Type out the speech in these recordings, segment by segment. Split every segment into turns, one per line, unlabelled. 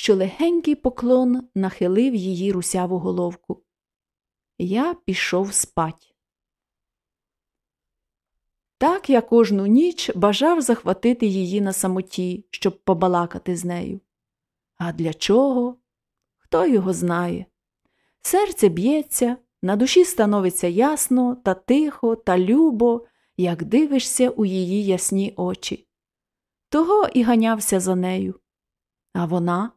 що легенький поклон нахилив її русяву головку. Я пішов спать. Так я кожну ніч бажав захватити її на самоті, щоб побалакати з нею. А для чого? Хто його знає? Серце б'ється, на душі становиться ясно та тихо та любо, як дивишся у її ясні очі. Того і ганявся за нею. А вона?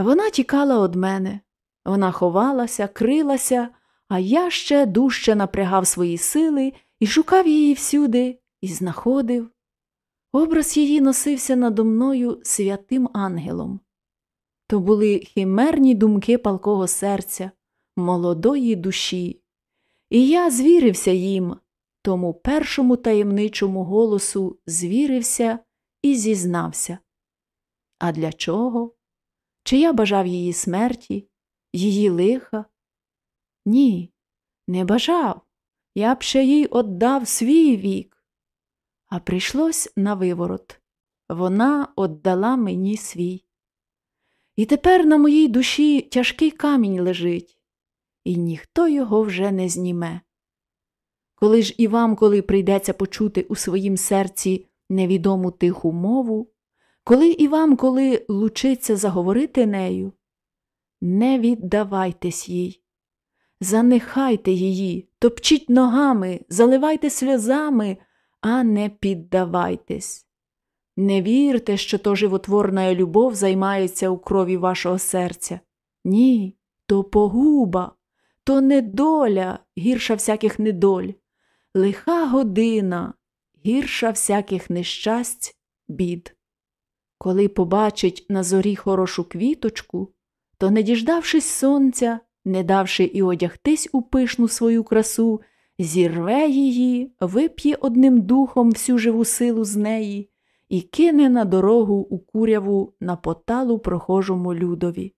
Вона тікала від мене, вона ховалася, крилася, а я ще дужче напрягав свої сили і шукав її всюди, і знаходив. Образ її носився надо мною святим ангелом. То були химерні думки палкого серця, молодої душі, і я звірився їм, тому першому таємничому голосу звірився і зізнався. А для чого? Чи я бажав її смерті, її лиха? Ні, не бажав. Я б ще їй отдав свій вік. А прийшлось на виворот. Вона отдала мені свій. І тепер на моїй душі тяжкий камінь лежить, і ніхто його вже не зніме. Коли ж і вам, коли прийдеться почути у своїм серці невідому тиху мову, коли і вам, коли лучиться заговорити нею, не віддавайтесь їй, занехайте її, топчіть ногами, заливайте сльозами, а не піддавайтесь. Не вірте, що то животворна любов займається у крові вашого серця. Ні, то погуба, то недоля, гірша всяких недоль, лиха година, гірша всяких нещасть, бід. Коли побачить на зорі хорошу квіточку, то, не діждавшись сонця, не давши і одягтись у пишну свою красу, зірве її, вип'є одним духом всю живу силу з неї і кине на дорогу у куряву на поталу прохожому людові.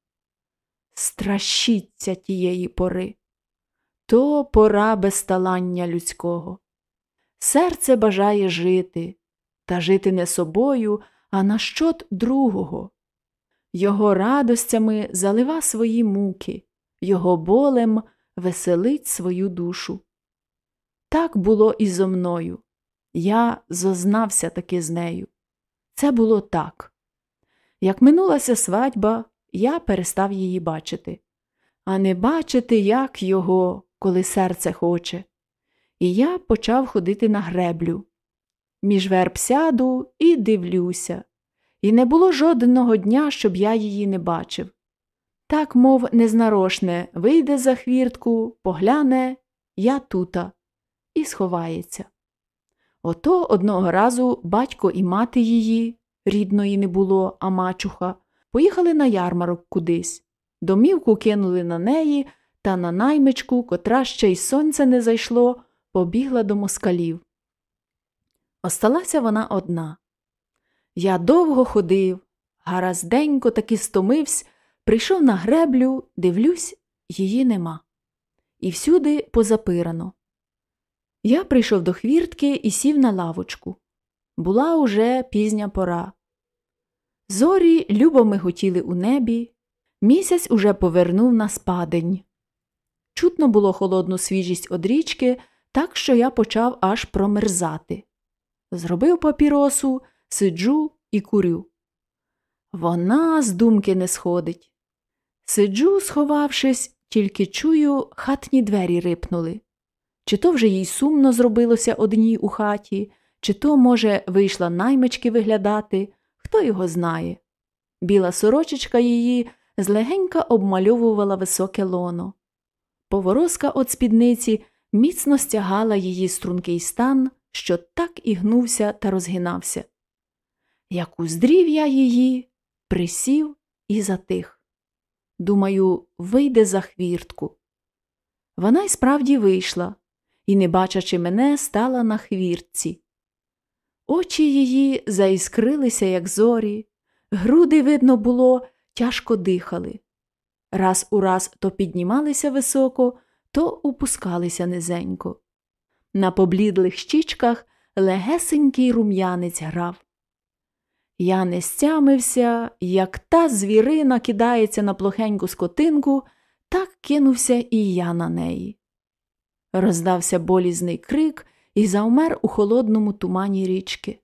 Стращіться тієї пори. То пора безталання людського. Серце бажає жити, та жити не собою, а на щот другого. Його радостями залива свої муки, його болем веселить свою душу. Так було і зо мною. Я зознався таки з нею. Це було так. Як минулася свадьба, я перестав її бачити, а не бачити, як його, коли серце хоче. І я почав ходити на греблю. Між верб сяду і дивлюся, і не було жодного дня, щоб я її не бачив. Так, мов незнарошне, вийде за хвіртку, погляне я тута і сховається. Ото одного разу батько і мати її, рідної не було, а мачуха, поїхали на ярмарок кудись. Домівку кинули на неї та на наймичку, котра ще й сонце не зайшло, побігла до москалів. Осталася вона одна. Я довго ходив, гаразденько таки стомився, прийшов на греблю, дивлюсь, її нема. І всюди позапирано. Я прийшов до хвіртки і сів на лавочку. Була уже пізня пора. Зорі любо миготіли у небі, місяць уже повернув на спадень. Чутно було холодну свіжість од річки, так що я почав аж промерзати. Зробив папіросу, сиджу і курю. Вона з думки не сходить. Сиджу, сховавшись, тільки чую, хатні двері рипнули. Чи то вже їй сумно зробилося одній у хаті, чи то, може, вийшла наймички виглядати, хто його знає. Біла сорочечка її злегенька обмальовувала високе лоно. Поворозка от спідниці міцно стягала її стрункий стан, що так і гнувся та розгинався. Як уздрів я її, присів і затих. Думаю, вийде за хвіртку. Вона й справді вийшла і, не бачачи мене, стала на хвіртці. Очі її заіскрилися, як зорі, груди, видно було, тяжко дихали. Раз у раз то піднімалися високо, то опускалися низенько. На поблідлих щічках легесенький рум'янець грав. Я не стямився, як та звірина кидається на плохеньку скотинку, так кинувся і я на неї. Роздався болізний крик і завмер у холодному тумані річки.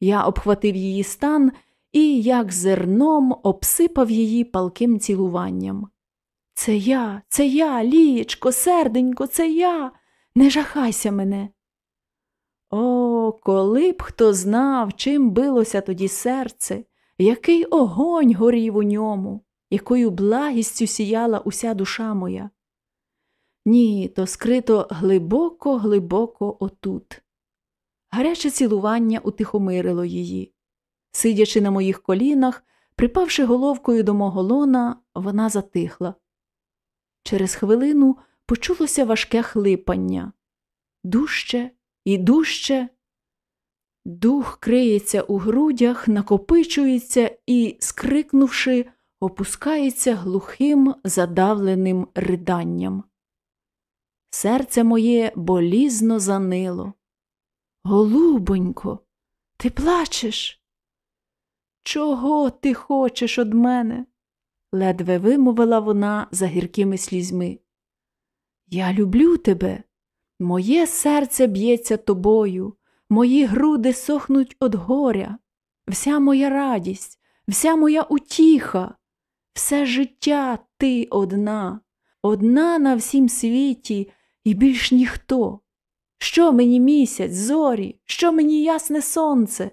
Я обхватив її стан і, як зерном, обсипав її палким цілуванням. Це я, це я, лієчко, серденько, це я. Не жахайся мене. О, коли б хто знав, чим билося тоді серце, який огонь горів у ньому, якою благістю сіяла уся душа моя. Ні, то скрито глибоко, глибоко отут. Гаряче цілування утихомирило її. Сидячи на моїх колінах, припавши головкою до мого лона, вона затихла. Через хвилину почулося важке хлипання. Дужче і дужче. Дух криється у грудях, накопичується і, скрикнувши, опускається глухим, задавленим риданням. Серце моє болізно занило. Голубонько, ти плачеш? Чого ти хочеш од мене? ледве вимовила вона за гіркими слізьми. Я люблю тебе, моє серце б'ється тобою, мої груди сохнуть од горя, вся моя радість, вся моя утіха, все життя ти одна, одна на всім світі і більш ніхто. Що мені місяць, зорі, що мені ясне сонце,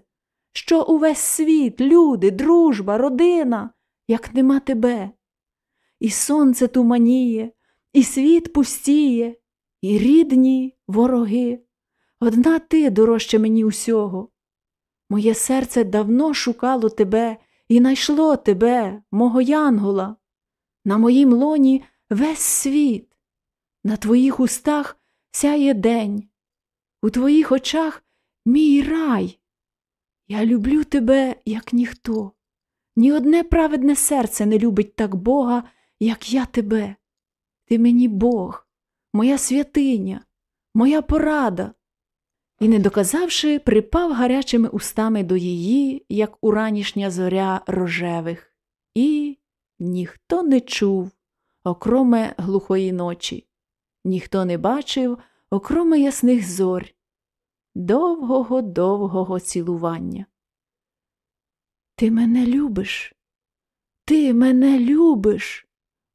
що увесь світ, люди, дружба, родина, як нема тебе. І сонце туманіє, і світ пустіє, і рідні вороги. Одна ти дорожче мені усього. Моє серце давно шукало тебе і найшло тебе, мого янгола. На моїм лоні весь світ, на твоїх устах сяє день, у твоїх очах мій рай. Я люблю тебе, як ніхто. Ні одне праведне серце не любить так Бога, як я тебе. Ти мені Бог, моя святиня, моя порада. І, не доказавши, припав гарячими устами до її, як уранішня зоря рожевих, і ніхто не чув, окроме глухої ночі, ніхто не бачив, окроме ясних зорь, довгого довгого цілування. Ти мене любиш, ти мене любиш,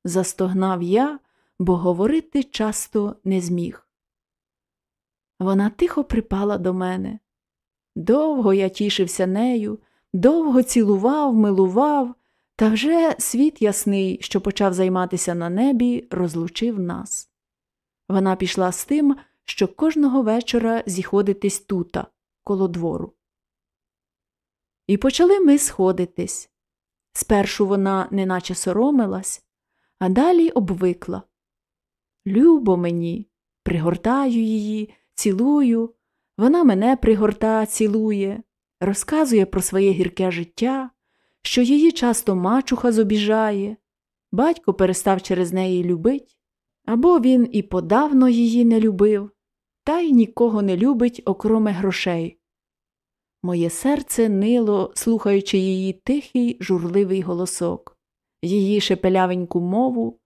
застогнав я, бо говорити часто не зміг. Вона тихо припала до мене. Довго я тішився нею, довго цілував, милував, та вже світ ясний, що почав займатися на небі, розлучив нас. Вона пішла з тим, що кожного вечора зіходитись тута, коло двору. І почали ми сходитись. Спершу вона неначе соромилась, а далі обвикла. Любо мені, пригортаю її, цілую, вона мене пригорта, цілує, розказує про своє гірке життя, що її часто мачуха зобіжає, батько перестав через неї любить, або він і подавно її не любив, та й нікого не любить, окроме грошей. Моє серце нило, слухаючи її тихий, журливий голосок, її шепелявеньку мову,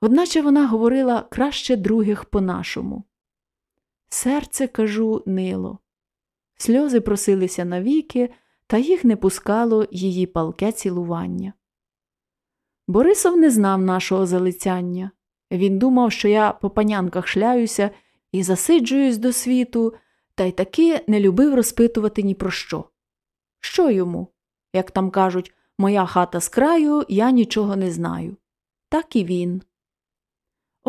одначе вона говорила краще других по-нашому. Серце, кажу, нило. Сльози просилися навіки, та їх не пускало її палке цілування. Борисов не знав нашого залицяння. Він думав, що я по панянках шляюся і засиджуюсь до світу, та й таки не любив розпитувати ні про що. Що йому? Як там кажуть, моя хата з краю, я нічого не знаю. Так і він.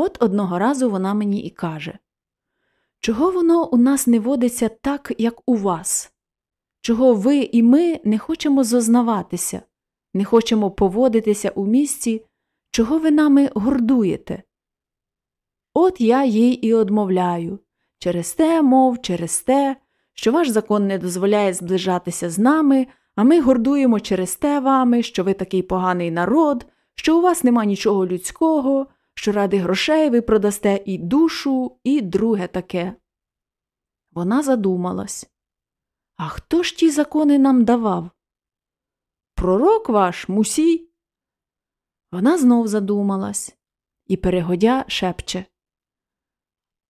От одного разу вона мені і каже Чого воно у нас не водиться так, як у вас? Чого ви і ми не хочемо зознаватися, не хочемо поводитися у місці, чого ви нами гордуєте? От я їй і одмовляю через те, мов, через те, що ваш закон не дозволяє зближатися з нами, а ми гордуємо через те вами, що ви такий поганий народ, що у вас нема нічого людського, що ради грошей ви продасте і душу, і друге таке. Вона задумалась. А хто ж ті закони нам давав? пророк ваш, мусій. Вона знов задумалась і, перегодя, шепче.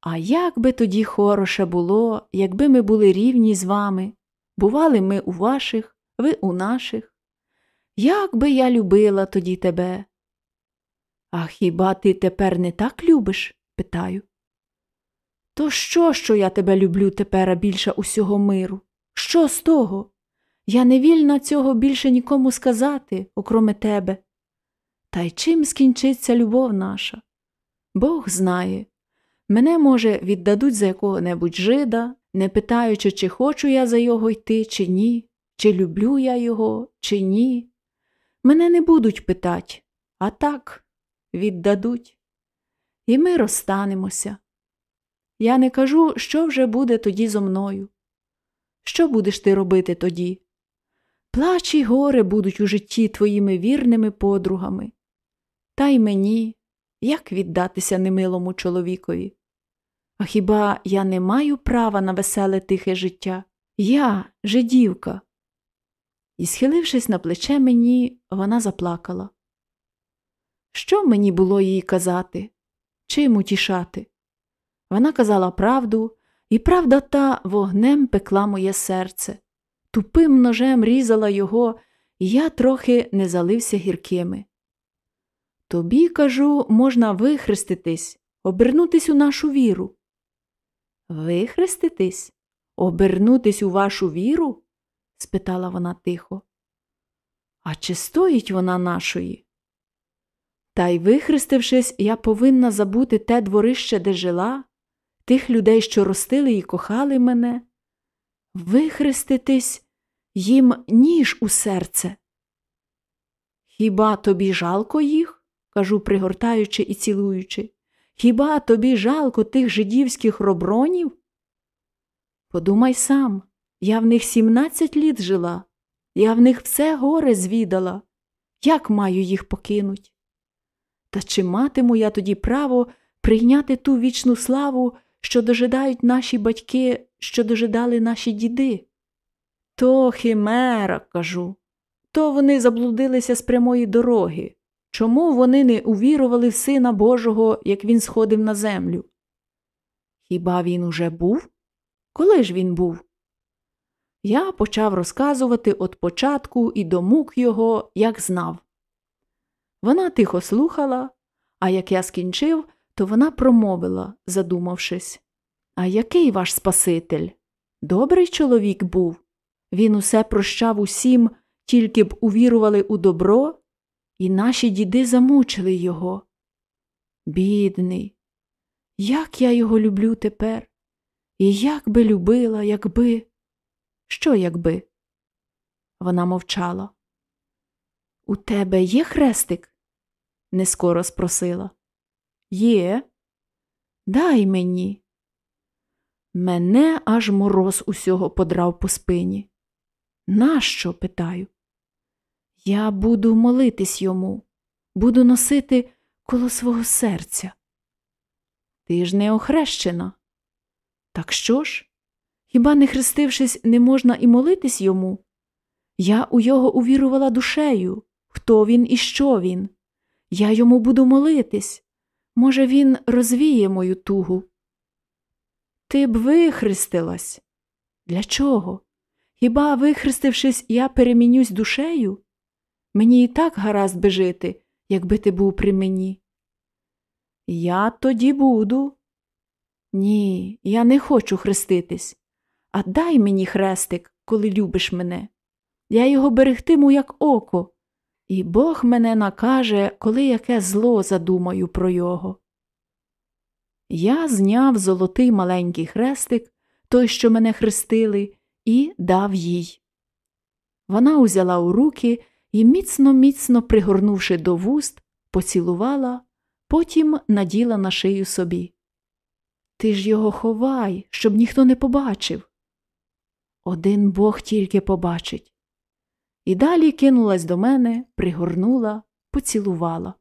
А як би тоді хороше було, якби ми були рівні з вами, бували ми у ваших, ви у наших. Як би я любила тоді тебе? А хіба ти тепер не так любиш? питаю. То що, що я тебе люблю тепер більше усього миру? Що з того? Я не вільна цього більше нікому сказати, окроме тебе. Та й чим скінчиться любов наша? Бог знає. Мене, може, віддадуть за якого-небудь жида, не питаючи, чи хочу я за його йти, чи ні, чи люблю я його, чи ні. Мене не будуть питати, а так віддадуть. І ми розстанемося. Я не кажу, що вже буде тоді зо мною. Що будеш ти робити тоді? Плач і горе будуть у житті твоїми вірними подругами. Та й мені, як віддатися немилому чоловікові? А хіба я не маю права на веселе тихе життя? Я, жидівка. І, схилившись на плече мені, вона заплакала. Що мені було їй казати? Чим утішати? Вона казала правду, і правда та вогнем пекла моє серце. Тупим ножем різала його, і я трохи не залився гіркими. Тобі, кажу, можна вихреститись, обернутись у нашу віру. Вихреститись? Обернутись у вашу віру? спитала вона тихо. А чи стоїть вона нашої? Та й вихрестившись, я повинна забути те дворище, де жила, тих людей, що ростили і кохали мене, вихреститись їм ніж у серце. Хіба тобі жалко їх? кажу, пригортаючи і цілуючи. Хіба тобі жалко тих жидівських робронів? Подумай сам, я в них сімнадцять літ жила, я в них все горе звідала. Як маю їх покинуть? Та чи матиму я тоді право прийняти ту вічну славу, що дожидають наші батьки, що дожидали наші діди? То химера, кажу, то вони заблудилися з прямої дороги. Чому вони не увірували в Сина Божого, як він сходив на землю? Хіба він уже був? Коли ж він був? Я почав розказувати від початку і до мук його, як знав. Вона тихо слухала, а як я скінчив, то вона промовила, задумавшись А який ваш Спаситель? Добрий чоловік був. Він усе прощав усім, тільки б увірували у добро і наші діди замучили його. Бідний, як я його люблю тепер, і як би любила, якби. Що, якби? Вона мовчала. У тебе є хрестик? нескоро спросила. Є. Дай мені. Мене аж мороз усього подрав по спині. Нащо? питаю. Я буду молитись йому, буду носити коло свого серця. Ти ж не охрещена. Так що ж? Хіба не хрестившись, не можна і молитись йому? Я у його увірувала душею, хто він і що він. Я йому буду молитись. Може, він розвіє мою тугу. Ти б вихрестилась. Для чого? Хіба, вихрестившись, я перемінюсь душею? Мені і так гаразд би жити, якби ти був при мені. Я тоді буду. Ні, я не хочу хреститись. А дай мені хрестик, коли любиш мене. Я його берегтиму, як око, і Бог мене накаже, коли яке зло задумаю про його. Я зняв золотий маленький хрестик, той, що мене хрестили, і дав їй. Вона узяла у руки і, міцно, міцно пригорнувши до вуст, поцілувала, потім наділа на шию собі. Ти ж його ховай, щоб ніхто не побачив. Один Бог тільки побачить. І далі кинулась до мене, пригорнула, поцілувала.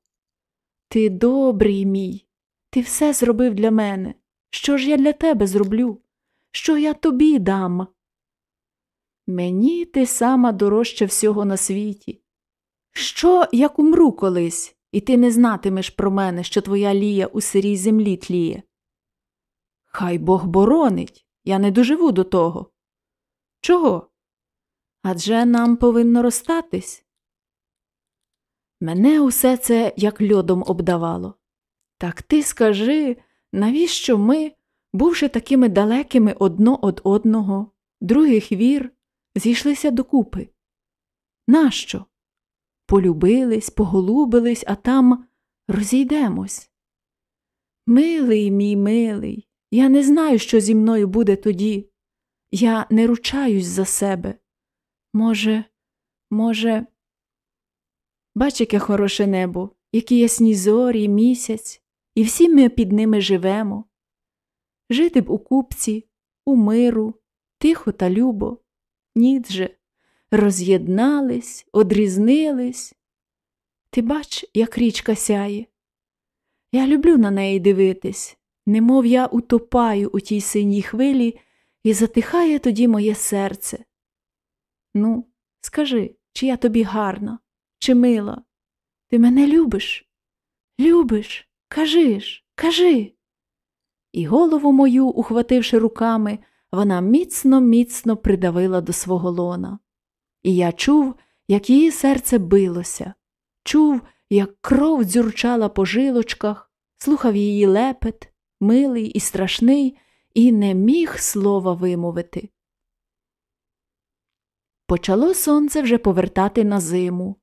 Ти добрий мій, ти все зробив для мене. Що ж я для тебе зроблю? Що я тобі дам? Мені ти сама дорожча всього на світі. Що, як умру колись, і ти не знатимеш про мене, що твоя лія у сирій землі тліє? Хай Бог боронить, я не доживу до того. Чого? Адже нам повинно розстатись. Мене усе це як льодом обдавало. Так ти скажи, навіщо ми, бувши такими далекими одно од одного, других вір, зійшлися докупи? Нащо? Полюбились, поголубились, а там розійдемось. Милий мій милий, я не знаю, що зі мною буде тоді. Я не ручаюсь за себе. Може, може, бач, яке хороше небо, які ясні зорі, місяць, і всі ми під ними живемо. Жити б у купці, у миру, тихо та любо, ніт же, роз'єднались, одрізнились. Ти бач, як річка сяє. Я люблю на неї дивитись, немов я утопаю у тій синій хвилі, і затихає тоді моє серце. Ну, скажи, чи я тобі гарна, чи мила? Ти мене любиш? Любиш, кажи ж, кажи. І голову мою, ухвативши руками, вона міцно, міцно придавила до свого лона. І я чув, як її серце билося, чув, як кров дзюрчала по жилочках, слухав її лепет, милий і страшний, і не міг слова вимовити. Почало сонце вже повертати на зиму,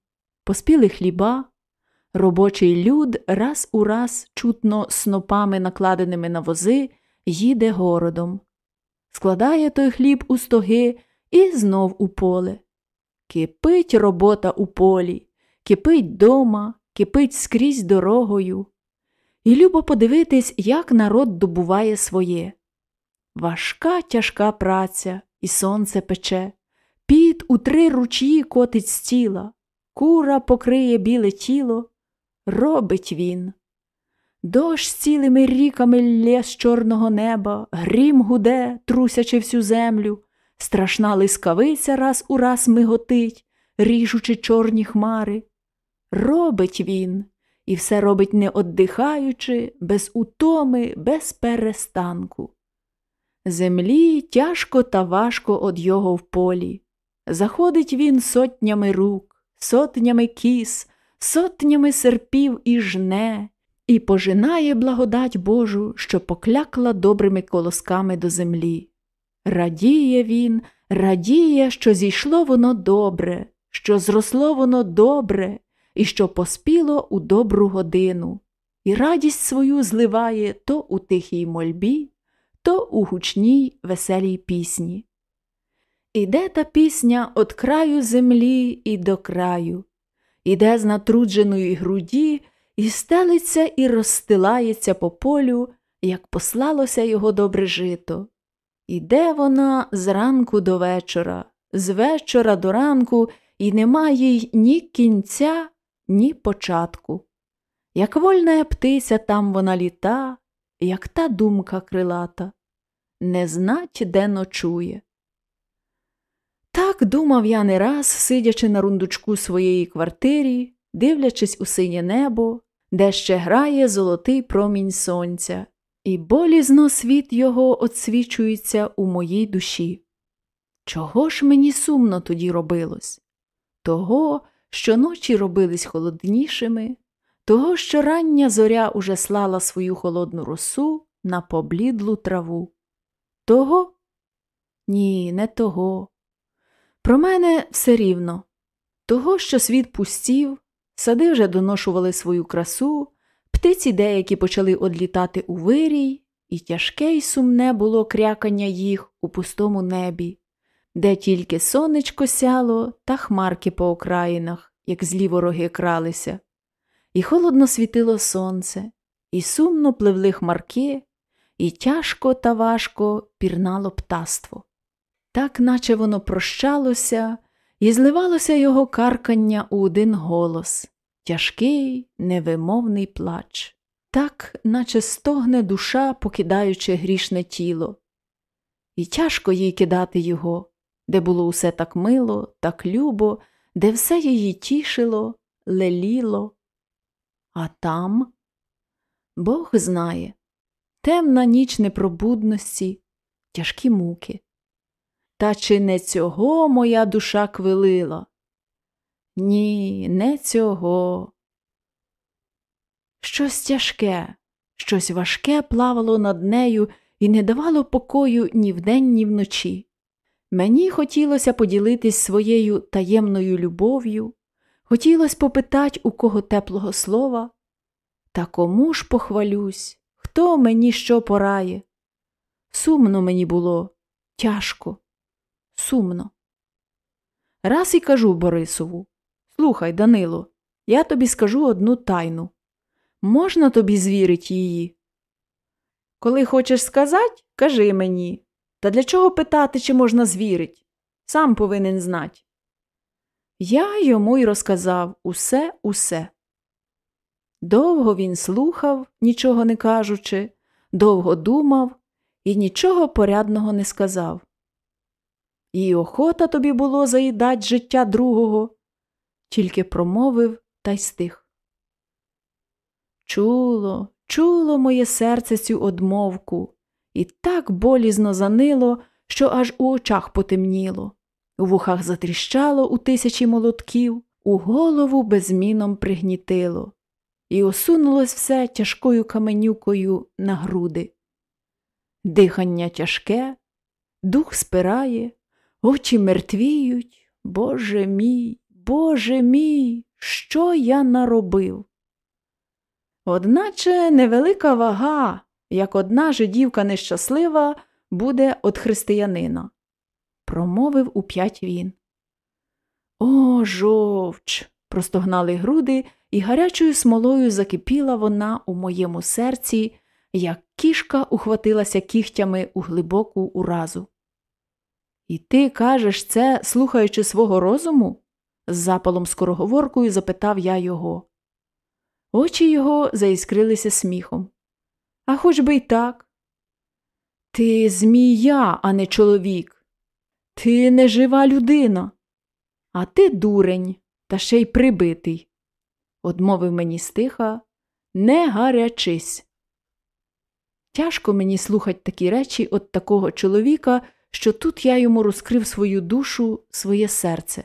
поспіли хліба, робочий люд раз у раз, чутно снопами, накладеними на вози, їде городом, складає той хліб у стоги і знов у поле. Кипить робота у полі, кипить дома, кипить скрізь дорогою. І любо подивитись, як народ добуває своє. Важка тяжка праця, і сонце пече, під у три ручі котить з тіла, кура покриє біле тіло, робить він. Дощ цілими ріками лє з чорного неба, грім гуде, трусячи всю землю, страшна лискавиця раз у раз миготить, ріжучи чорні хмари. Робить він, і все робить не оддихаючи, без утоми, без перестанку. Землі тяжко та важко од його в полі. Заходить він сотнями рук, сотнями кіс, сотнями серпів і жне, і пожинає благодать Божу, що поклякла добрими колосками до землі. Радіє він, радіє, що зійшло воно добре, що зросло воно добре, і що поспіло у добру годину, і радість свою зливає то у тихій мольбі, то у гучній веселій пісні. Іде та пісня от краю землі і до краю, іде з натрудженої груді, і стелиться і розстилається по полю, як послалося його добре жито. Іде вона з ранку до вечора, з вечора до ранку, і нема їй ні кінця, ні початку. Як вольна птиця там вона літа, як та думка крилата, не знать, де ночує. Так думав я не раз, сидячи на рундучку своєї квартирі, дивлячись у синє небо, де ще грає золотий промінь сонця, і болізно світ його отсвічується у моїй душі. Чого ж мені сумно тоді робилось? Того, що ночі робились холоднішими, того, що рання зоря уже слала свою холодну росу на поблідлу траву. Того? Ні, не того. Про мене все рівно. Того, що світ пустів, сади вже доношували свою красу, птиці деякі почали одлітати у вирій, і тяжке й сумне було крякання їх у пустому небі, де тільки сонечко сяло та хмарки по окраїнах, як злі вороги кралися, і холодно світило сонце, і сумно пливли хмарки, і тяжко та важко пірнало птаство. Так наче воно прощалося, і зливалося його каркання у один голос тяжкий, невимовний плач, так, наче стогне душа, покидаючи грішне тіло. І тяжко їй кидати його, де було усе так мило, так любо, де все її тішило, леліло. А там Бог знає темна ніч непробудності, тяжкі муки. Та чи не цього моя душа квилила? Ні, не цього. Щось тяжке, щось важке плавало над нею і не давало покою ні вдень, ні вночі. Мені хотілося поділитись своєю таємною любов'ю, хотілося попитати у кого теплого слова, та кому ж похвалюсь, хто мені що порає? Сумно мені було, тяжко, сумно. Раз і кажу Борисову Слухай, Данило, я тобі скажу одну тайну. Можна тобі звірить її? Коли хочеш сказати, кажи мені. Та для чого питати, чи можна звірить? Сам повинен знати. Я йому й розказав усе усе. Довго він слухав, нічого не кажучи, довго думав і нічого порядного не сказав. І охота тобі було заїдать життя другого, тільки промовив та й стих. Чуло, чуло моє серце цю одмовку, і так болізно занило, що аж у очах потемніло, у вухах затріщало у тисячі молотків, у голову безміном пригнітило, і осунулось все тяжкою каменюкою на груди. Дихання тяжке, дух спирає, очі мертвіють, Боже мій, Боже мій, що я наробив? Одначе невелика вага, як одна жидівка нещаслива, буде од християнина, промовив уп'ять він. О, жовч! простогнали груди, і гарячою смолою закипіла вона у моєму серці, як кішка ухватилася кігтями у глибоку уразу. І ти кажеш це, слухаючи свого розуму? з запалом скороговоркою запитав я його. Очі його заіскрилися сміхом. А хоч би й так. Ти змія, а не чоловік. Ти не жива людина, а ти дурень, та ще й прибитий. Одмовив мені стиха, не гарячись. Тяжко мені слухати такі речі от такого чоловіка, що тут я йому розкрив свою душу, своє серце.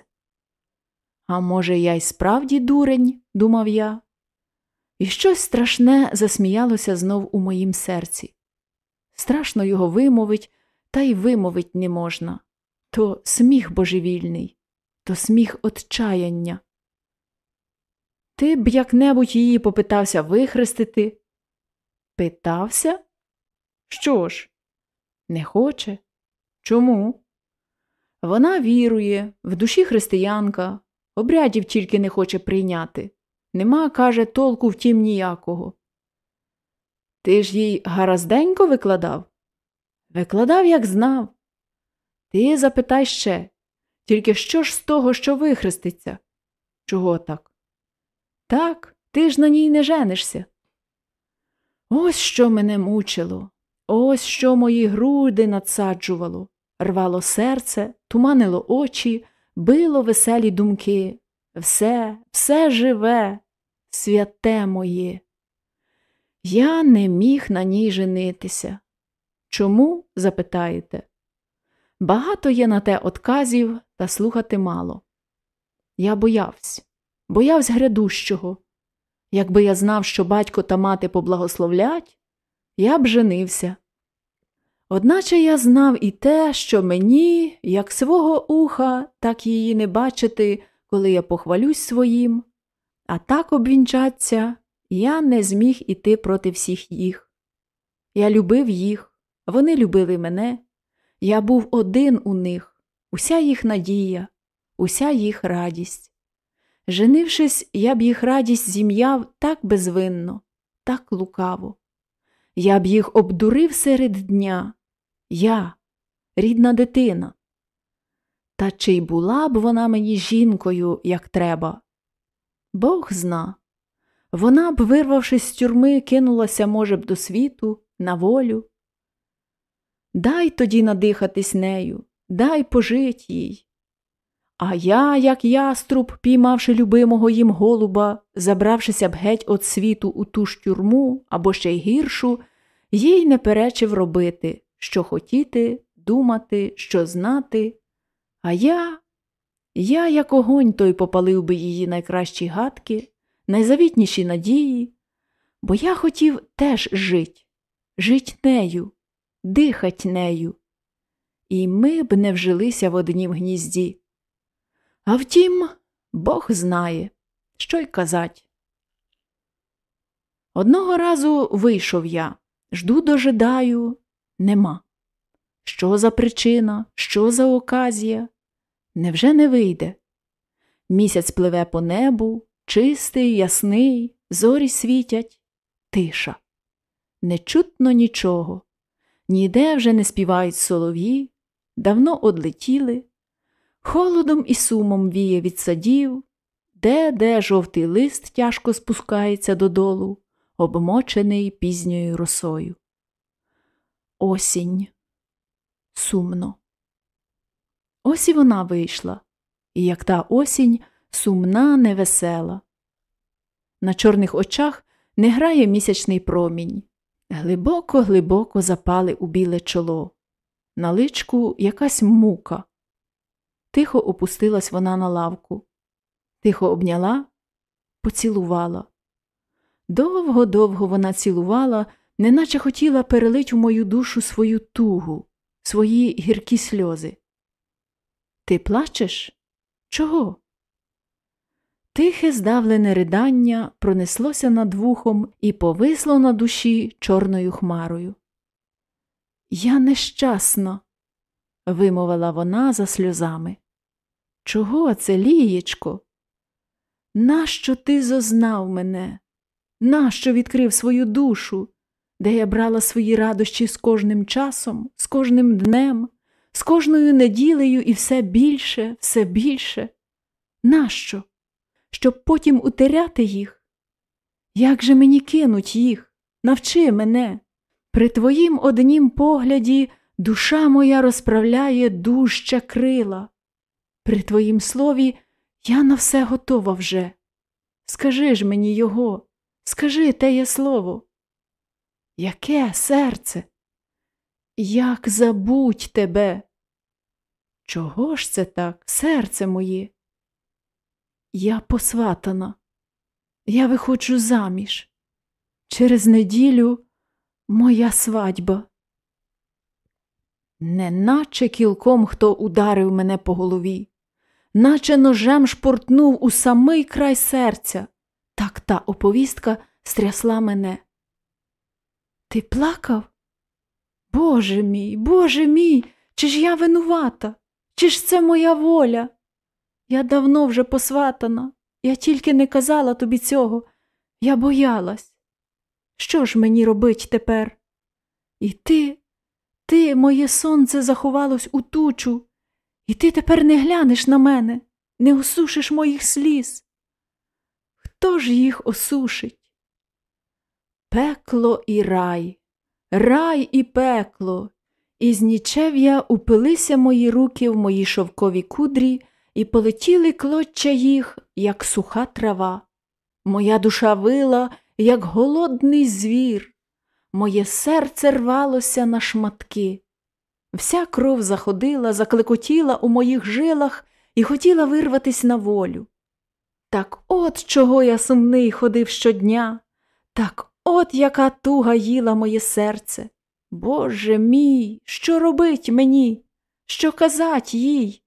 А може, я й справді дурень, думав я. І щось страшне засміялося знов у моїм серці. Страшно його вимовить, та й вимовить не можна. То сміх божевільний, то сміх отчаяння. Ти б як небудь її попитався вихрестити? Питався? Що ж? Не хоче? Чому? Вона вірує, в душі християнка, Обрядів тільки не хоче прийняти. Нема, каже, толку втім ніякого. Ти ж їй гаразденько викладав? Викладав, як знав. Ти запитай ще, тільки що ж з того, що вихреститься? Чого так? Так, ти ж на ній не женишся. Ось що мене мучило, ось що мої груди надсаджувало, рвало серце, туманило очі, било веселі думки, все, все живе, святе моє. Я не міг на ній женитися. Чому? запитаєте? Багато є на те отказів, та слухати мало. Я боявся, боявся грядущого. Якби я знав, що батько та мати поблагословлять, я б женився. Одначе я знав і те, що мені, як свого уха, так її не бачити, коли я похвалюсь своїм, а так обвінчаться, я не зміг іти проти всіх їх. Я любив їх, вони любили мене, я був один у них, уся їх надія, уся їх радість. Женившись, я б їх радість зім'яв так безвинно, так лукаво. Я б їх обдурив серед дня. Я, рідна дитина. Та чи й була б вона мені жінкою, як треба? Бог зна. Вона б, вирвавшись з тюрми, кинулася, може б, до світу, на волю. Дай тоді надихатись нею, дай пожить їй. А я, як яструб, піймавши любимого їм голуба, забравшися б геть від світу у ту ж тюрму або ще й гіршу, їй не перечив робити, що хотіти, думати, що знати. А я, я, як огонь, той попалив би її найкращі гадки, найзавітніші надії, бо я хотів теж жить, жить нею, дихать нею. І ми б не вжилися в однім гнізді. А втім, Бог знає, що й казать. Одного разу вийшов я, жду дожидаю, нема. Що за причина, що за оказія? Невже не вийде? Місяць пливе по небу, чистий, ясний, зорі світять, тиша. Не чутно нічого, ніде вже не співають солов'ї, давно одлетіли, холодом і сумом віє від садів, де де жовтий лист тяжко спускається додолу, обмочений пізньою росою. Осінь сумно. Ось і вона вийшла, і як та осінь сумна, невесела. На чорних очах не грає місячний промінь. Глибоко, глибоко запали у біле чоло. На личку якась мука. Тихо опустилась вона на лавку, тихо обняла, поцілувала. Довго-довго вона цілувала, неначе хотіла перелить у мою душу свою тугу, свої гіркі сльози. Ти плачеш? Чого? Тихе здавлене ридання пронеслося над вухом і повисло на душі чорною хмарою. Я нещасна, вимовила вона за сльозами. Чого це, лієчко? Нащо ти зознав мене? Нащо відкрив свою душу, де я брала свої радощі з кожним часом, з кожним днем, з кожною неділею і все більше, все більше? Нащо? Щоб потім утеряти їх? Як же мені кинуть їх? Навчи мене. При твоїм однім погляді душа моя розправляє дужче крила. При твоїм слові я на все готова вже. Скажи ж мені його, скажи теє слово. Яке серце? Як забудь тебе? Чого ж це так, серце моє? Я посватана, я виходжу заміж. Через неділю моя свадьба. Неначе кілком хто ударив мене по голові, наче ножем шпортнув у самий край серця. Так та оповістка стрясла мене. Ти плакав? Боже мій, Боже мій, чи ж я винувата? Чи ж це моя воля? Я давно вже посватана, я тільки не казала тобі цього, я боялась. Що ж мені робить тепер? І ти, ти, моє сонце, заховалось у тучу, і ти тепер не глянеш на мене, не осушиш моїх сліз. Хто ж їх осушить? Пекло і рай, рай і пекло, і з нічев'я упилися мої руки в мої шовкові кудрі і полетіли клоччя їх, як суха трава. Моя душа вила, як голодний звір, моє серце рвалося на шматки. Вся кров заходила, заклекотіла у моїх жилах і хотіла вирватись на волю. Так от чого я сумний ходив щодня, так от яка туга їла моє серце. Боже мій, що робить мені? Що казать їй?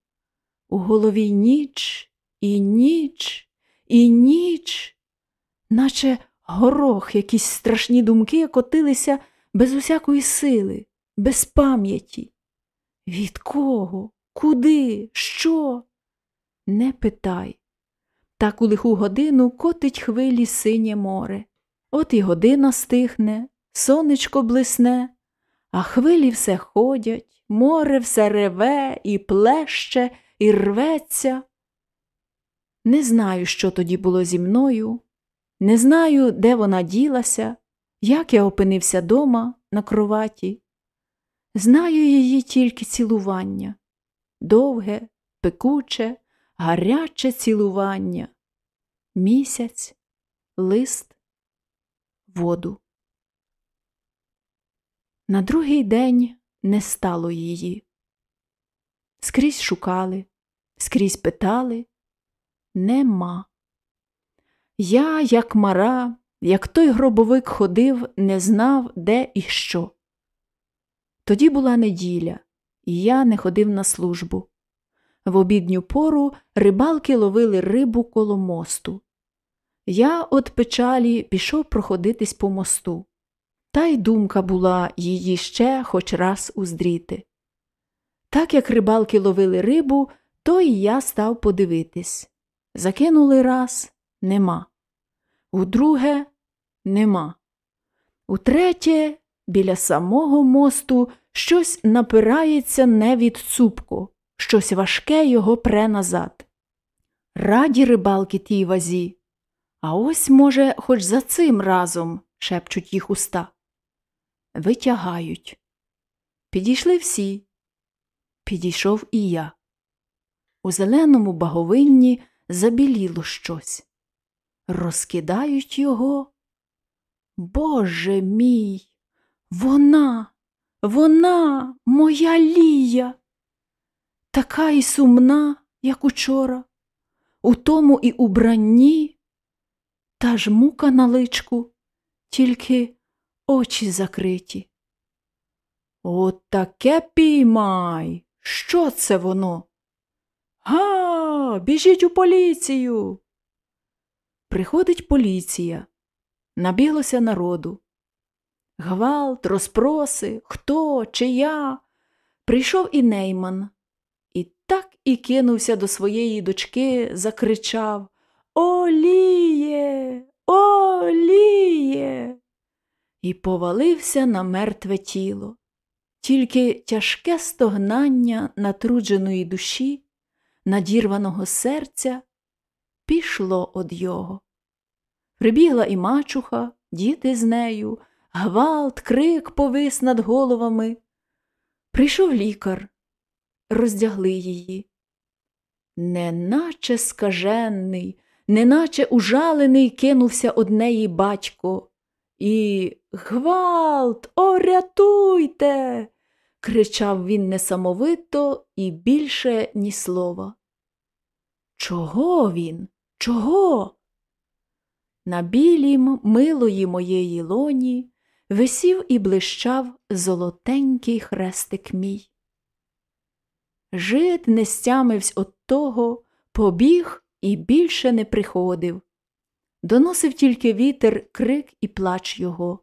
У голові ніч і ніч і ніч, наче горох якісь страшні думки котилися без усякої сили, без пам'яті. Від кого? Куди? Що? Не питай. Так у лиху годину котить хвилі синє море. От і година стихне, сонечко блисне, а хвилі все ходять, море все реве і плеще, і рветься. Не знаю, що тоді було зі мною, не знаю, де вона ділася, як я опинився дома на кроваті. Знаю її тільки цілування. довге, пекуче, гаряче цілування, місяць, лист, воду. На другий день не стало її. Скрізь шукали, скрізь питали нема. Я, як мара, як той гробовик ходив, не знав, де і що. Тоді була неділя, і я не ходив на службу. В обідню пору рибалки ловили рибу коло мосту. Я от печалі пішов проходитись по мосту. Та й думка була її ще хоч раз уздріти. Так як рибалки ловили рибу, то і я став подивитись. Закинули раз нема. Удруге нема. Утретє, біля самого мосту щось напирається не від цупку, щось важке його пре назад. Раді рибалки тій вазі. А ось, може, хоч за цим разом, шепчуть їх уста. Витягають. Підійшли всі. Підійшов і я. У зеленому баговинні забіліло щось. Розкидають його. Боже мій, вона, вона, моя лія, така й сумна, як учора, у тому і убранні, та ж мука на личку, тільки очі закриті. От таке піймай, що це воно? Га, біжіть у поліцію. Приходить поліція. Набіглося народу. Гвалт, розпроси, хто, чия. Прийшов і нейман. І так і кинувся до своєї дочки, закричав Оліє, оліє. І повалився на мертве тіло. Тільки тяжке стогнання натрудженої душі надірваного серця пішло од його. Прибігла і мачуха, діти з нею, гвалт, крик повис над головами. Прийшов лікар, роздягли її. Неначе скажений, неначе ужалений кинувся од неї батько. І гвалт, о, рятуйте! кричав він несамовито і більше ні слова. Чого він? Чого? На білім милої моєї лоні висів і блищав золотенький хрестик мій. Жид не стямився от того, побіг і більше не приходив. Доносив тільки вітер, крик і плач його.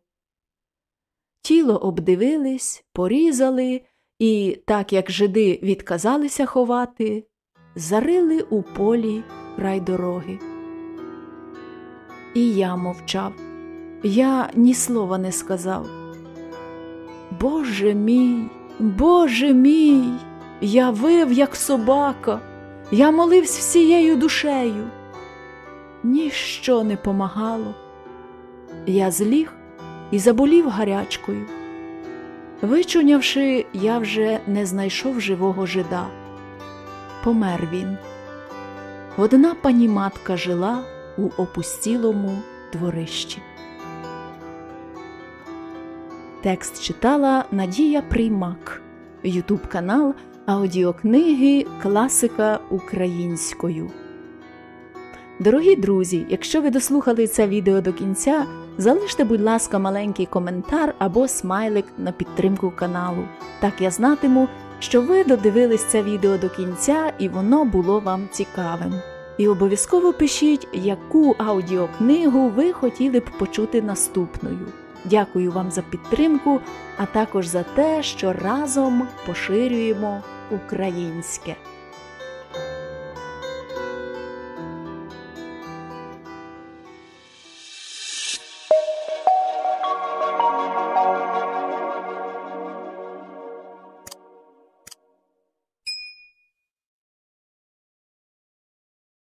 Тіло обдивились, порізали і, так як жиди відказалися ховати, зарили у полі край дороги. І я мовчав, я ні слова не сказав. Боже мій, Боже мій, я вив, як собака, я молився всією душею. Ніщо не помагало. Я зліг і заболів гарячкою. Вичунявши, я вже не знайшов живого жида. Помер він. Одна пані матка жила у опустілому дворищі. Текст читала Надія Приймак, Ютуб канал Аудіокниги Класика українською. Дорогі друзі, якщо ви дослухали це відео до кінця, залиште, будь ласка, маленький коментар або смайлик на підтримку каналу. Так я знатиму, що ви додивились це відео до кінця і воно було вам цікавим. І обов'язково пишіть, яку аудіокнигу ви хотіли б почути наступною. Дякую вам за підтримку, а також за те, що разом поширюємо українське.